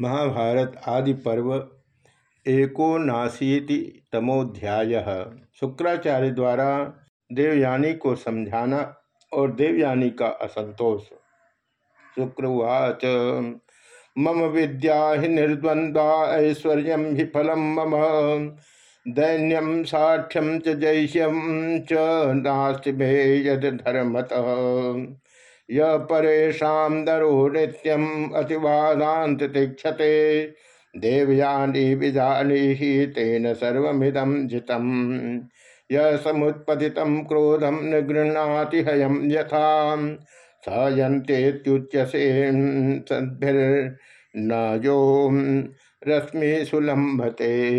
महाभारत आदि पर्व एकोनाशीति तमोध्याय। शुक्राचार्य द्वारा देवयानी को समझाना और देवयानी का असंतोष। शुक्रवाच मम विद्या हि निर्द्वंद्वा, ऐश्वर्य हि फलम मम दैन्यम साक्ष्यम च जैश्यम च मे यद धर्मत। य परेशा नरो नित्यम अतिवादांत तीक्षते। देवयानी विजानी ही तेन सर्विदम जितम। य समुत्पति क्रोधम निगृहति हयम यथा। सयंतेच्यसे सद्भिर्न यो रश्मि सुलभते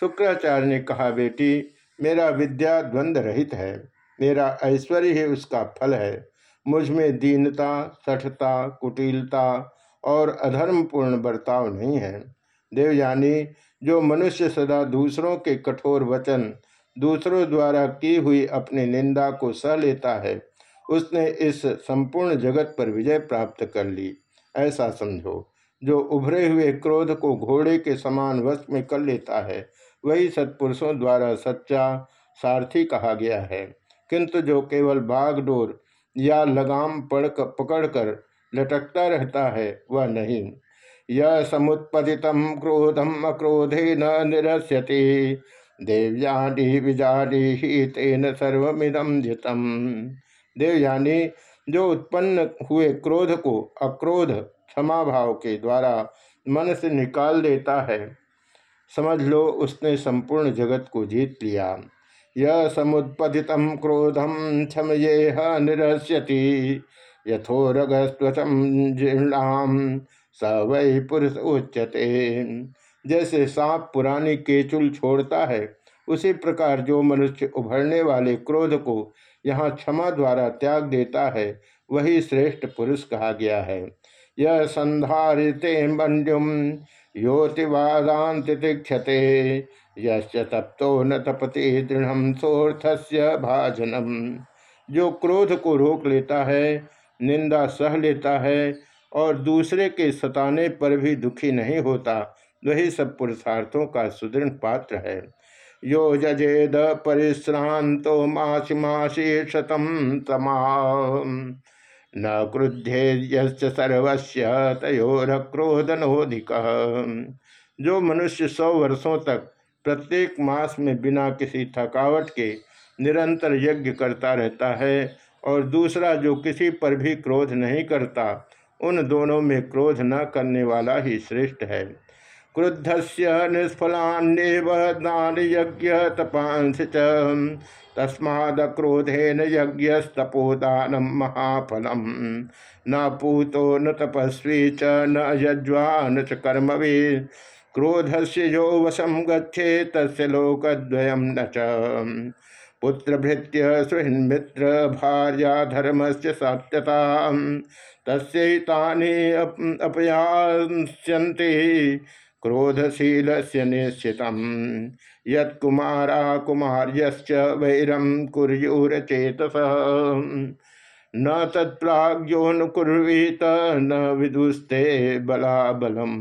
शुक्राचार्य ने कहा, बेटी, मेरा विद्या द्वंद्व रहित है। मेरा ऐश्वर्य ही उसका फल है। मुझमें दीनता, सठता, कुटिलता और अधर्मपूर्ण बर्ताव नहीं है। देवयानी, जो मनुष्य सदा दूसरों के कठोर वचन दूसरों द्वारा की हुई अपनी निंदा को सह लेता है, उसने इस संपूर्ण जगत पर विजय प्राप्त कर ली। ऐसा समझो, जो उभरे हुए क्रोध को घोड़े के समान वश में कर लेता है, वही सत्पुरुषों द्वारा सच्चा सारथी कहा गया है। किंतु जो केवल बागडोर या लगाम पड़ पकड़कर लटकता रहता है, वह नहीं। यह समुत्पतित क्रोधम अक्रोधे न निरस्यति। देवयानी विजानी ही तेन सर्वमिदम जितम। देवयानी जो उत्पन्न हुए क्रोध को अक्रोध क्षमा भाव के द्वारा मन से निकाल देता है, समझ लो उसने संपूर्ण जगत को जीत लिया। यह समुत्पति क्रोधम क्षमयेह निरस्यति। यथोरगस्वचम जीर्णाम स वै पुरुष उच्यते। जैसे सांप पुरानी केचुल छोड़ता है, उसी प्रकार जो मनुष्य उभरने वाले क्रोध को यहाँ क्षमा द्वारा त्याग देता है, वही श्रेष्ठ पुरुष कहा गया है। यह संधारिते मंड्युम योतिवादांत तप्तो न तपति दृढ़ सोर्थस्य भाजनम। जो क्रोध को रोक लेता है, निंदा सह लेता है, और दूसरे के सताने पर भी दुखी नहीं होता, वही सब पुरुषार्थों का सुदृढ़ पात्र है। यो जजेद परिश्रांतो मासी मासी शतम तमा न क्रुद्धे सर्वस्व तयोर क्रोधनोधिक जो मनुष्य सौ वर्षों तक प्रत्येक मास में बिना किसी थकावट के निरंतर यज्ञ करता रहता है और दूसरा जो किसी पर भी क्रोध नहीं करता, उन दोनों में क्रोध न करने वाला ही श्रेष्ठ है। क्रुद्ध से निष्फलान्यव दान यज्ञ तपांस तस्माद क्रोधेन यज्ञस्तपोदानम महाफलम। न पूतो न तपस्वी च न यज्वा न च कर्मवीर। क्रोध से जो वशम गच्छे, तस्य लोकद्वयम न च। पुत्र भृत्य सुहृन्मित्र भार्या धर्म से सत्यता तस्तानि अपयांस्यन्ते क्रोधशील से निश्चित यत्कुमारा कुमार्यश्च वैरम कुर्यूरचेतस। न तत्प्राज्योनुकुर्वीत न विदुस्ते बलाबलम।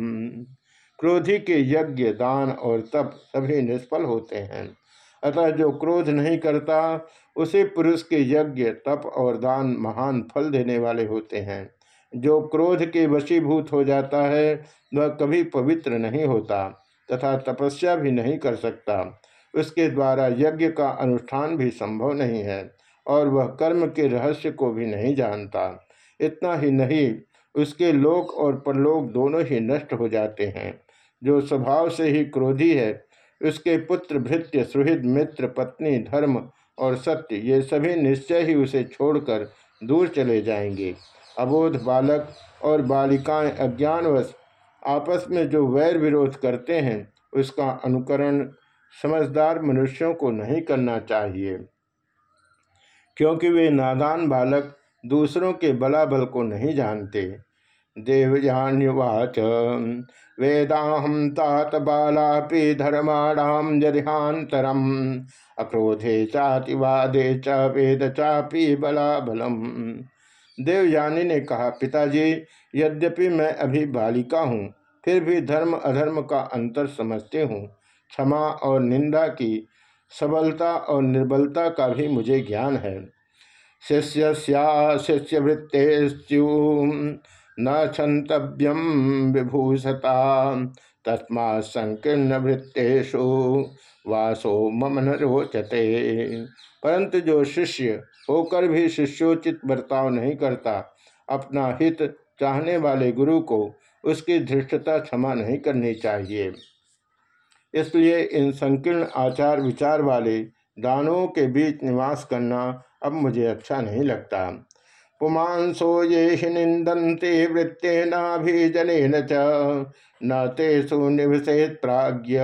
क्रोधी के यज्ञ, दान और तप सभी निष्फल होते हैं। अतः जो क्रोध नहीं करता, उसे पुरुष के यज्ञ, तप और दान महान फल देने वाले होते हैं। जो क्रोध के वशीभूत हो जाता है, वह कभी पवित्र नहीं होता तथा तपस्या भी नहीं कर सकता। उसके द्वारा यज्ञ का अनुष्ठान भी संभव नहीं है और वह कर्म के रहस्य को भी नहीं जानता। इतना ही नहीं, उसके लोक और परलोक दोनों ही नष्ट हो जाते हैं। जो स्वभाव से ही क्रोधी है, उसके पुत्र भृत्य, सुहृद, मित्र, पत्नी, धर्म और सत्य, ये सभी निश्चय ही उसे छोड़कर दूर चले जाएँगे। अबोध बालक और बालिकाएँ अज्ञानवश आपस में जो वैर विरोध करते हैं, उसका अनुकरण समझदार मनुष्यों को नहीं करना चाहिए। क्योंकि वे नादान बालक दूसरों के बलाबल को नहीं जानते। देवयान्युवाच। वेदाहम तात बालापि धर्माणाम यदिहांतरम अक्रोधे चातिवादे च वेद चापि बलाबलम। देवयानी ने कहा, पिताजी, यद्यपि मैं अभी बालिका हूँ, फिर भी धर्म अधर्म का अंतर समझते हूँ। क्षमा और निंदा की, सबलता और निर्बलता का भी मुझे ज्ञान है। शिष्य शिष्यवृत्तेस्तु न क्षंतव्यम विभूषता। तस्मा संकीर्ण वृत्तेषु वासो मम न रोचते। परंतु जो शिष्य होकर भी शिष्योचित बर्ताव नहीं करता, अपना हित चाहने वाले गुरु को उसकी धृष्टता क्षमा नहीं करनी चाहिए। इसलिए इन संकीर्ण आचार विचार वाले दानों के बीच निवास करना अब मुझे अच्छा नहीं लगता। पुमांसो ये निंदन्ते वृत्तेनाभिजन च। न तेसु निवसेत प्राज्ञ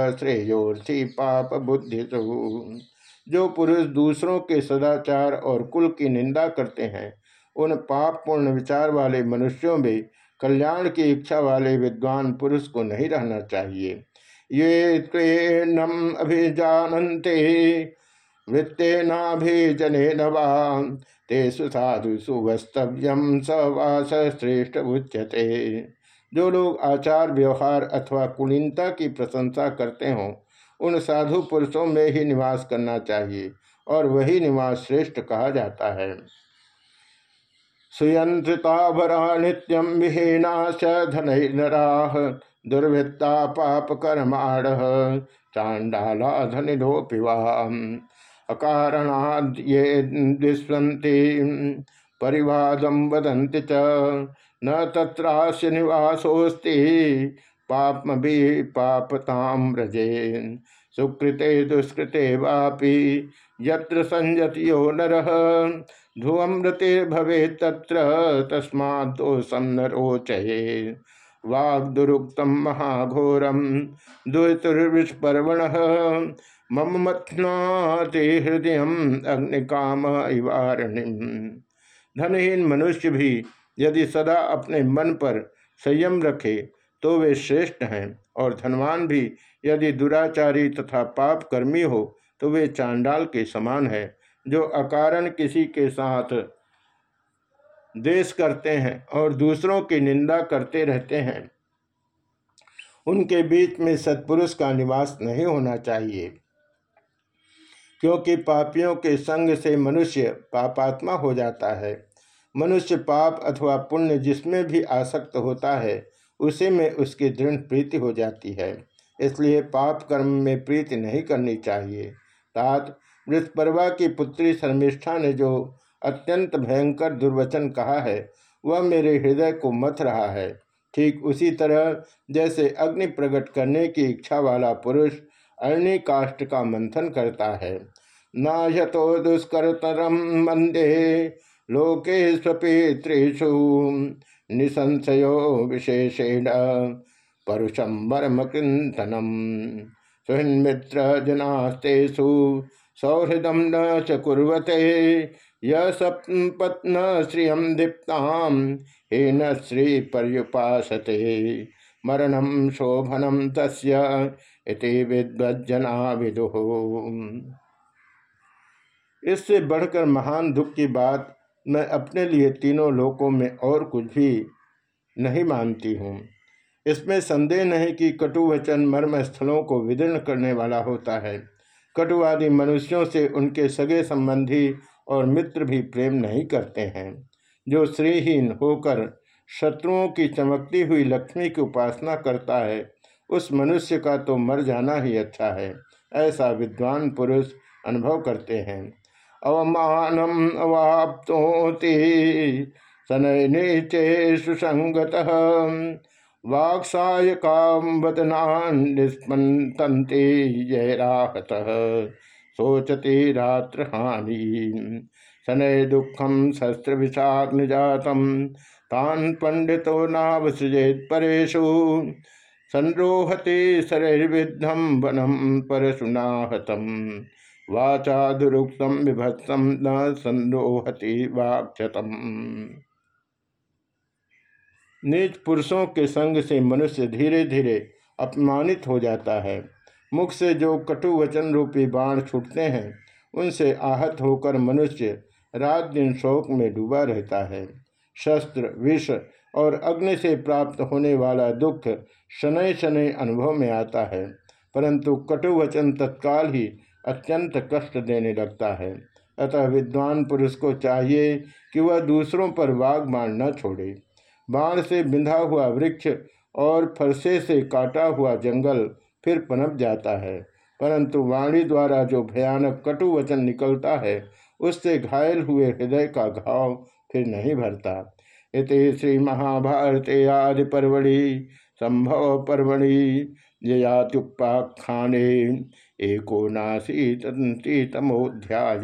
पाप बुद्धिसु जो पुरुष दूसरों के सदाचार और कुल की निंदा करते हैं, उन पाप पूर्ण विचार वाले मनुष्यों में कल्याण की इच्छा वाले विद्वान पुरुष को नहीं रहना चाहिए। ये नम अभिजानते वृत्तेनाभिजने नवा तेसु साधु सुवस्तव्यम सवास श्रेष्ठ उच्यते जो लोग आचार व्यवहार अथवा कुलीनता की प्रशंसा करते हों, उन साधु पुरुषों में ही निवास करना चाहिए और वही निवास श्रेष्ठ कहा जाता है। सुयंत्रिताभरा नित्यम विहीना धन नराह दुर्वृत्ता पाप कर्माण चांडाला धनिधोपिवा अकारणाद ये दुष्वंती परिवादम वदंति च। न तत्रास्य निवासोस्ति पापमभि पापताम रजे सुकृते दुष्कृते वापि, यत्र संयतियो नर। ध्रुवमृते भवे तत्र तस्मादोषम न रोचये वाग्दुरुक्तम महाघोरम दुर्विस्पर्वण मम मथनाते हृदय अग्निकाम इवारणिम। धनहीन मनुष्य भी यदि सदा अपने मन पर संयम रखे तो वे श्रेष्ठ हैं, और धनवान भी यदि दुराचारी तथा पाप कर्मी हो तो वे चांडाल के समान है, जो अकारण किसी के साथ देश करते हैं और दूसरों की निंदा करते रहते हैं। उनके बीच में सत्पुरुष का निवास नहीं होना चाहिए, क्योंकि पापियों के संग से मनुष्य पापात्मा हो जाता है। मनुष्य पाप अथवा पुण्य जिसमें भी आसक्त होता है, उसी में उसकी दृढ़ प्रीति हो जाती है। इसलिए पाप कर्म में प्रीति नहीं करनी चाहिए। तात वृषपर्वा की पुत्री शर्मिष्ठा ने जो अत्यंत भयंकर दुर्वचन कहा है, वह मेरे हृदय को मथ रहा है। ठीक उसी तरह जैसे अग्नि प्रकट करने की इच्छा वाला पुरुष अरणि काष्ट का मंथन करता है। न तो दुष्करतरम मंदे लोके स्वपितृषु निसंशयो विशेषेण परुषम मर्म कृतनम सुहृन्मित्र जनास्तेषु सौहृदम न च यत्न श्रियम दीप्ताम हे न श्री पर्युपासते मरणम शोभनम तस्य विद्वजना विदु इससे बढ़कर महान दुख की बात, मैं अपने लिए तीनों लोकों में और कुछ भी नहीं मानती हूँ। इसमें संदेह नहीं कि कटुवचन मर्म स्थलों को विदीर्ण करने वाला होता है। कटुवादी मनुष्यों से उनके सगे संबंधी और मित्र भी प्रेम नहीं करते हैं। जो श्रीहीन होकर शत्रुओं की चमकती हुई लक्ष्मी की उपासना करता है, उस मनुष्य का तो मर जाना ही अच्छा है, ऐसा विद्वान पुरुष अनुभव करते हैं। अवमानम अवाप्तोति सुसंगत वाक्सायकाम वदनान निस्पन्ते जयराहत। सोचते रात्र हानि शनय दुखम शस्त्र विषाग्निजातम तान पंडितो नावसृजेत परेशु संरोहते शरैर्विद्धम वनम परशुनाहतम वाचा दुरुक्तम विभत्सम न संरोहति वाक्षतम नीच पुरुषों के संग से मनुष्य धीरे धीरे अपमानित हो जाता है। मुख से जो कटु वचन रूपी बाण छूटते हैं, उनसे आहत होकर मनुष्य रात दिन शोक में डूबा रहता है। शस्त्र, विष और अग्नि से प्राप्त होने वाला दुख शनय शनय अनुभव में आता है, परंतु कटुवचन तत्काल ही अत्यंत कष्ट देने लगता है। अतः विद्वान पुरुष को चाहिए कि वह दूसरों पर वाग बाण न छोड़े। बाण से बिंधा हुआ वृक्ष और फरसे से काटा हुआ जंगल फिर पनप जाता है। परंतु वाणी द्वारा जो भयानक कटु वचन निकलता है, उससे घायल हुए हृदय का घाव फिर नहीं भरता। इति श्री महाभारते आदि परवड़ी संभव परवड़ी जयात्युपाख्याने एकोनाशीतमोध्याय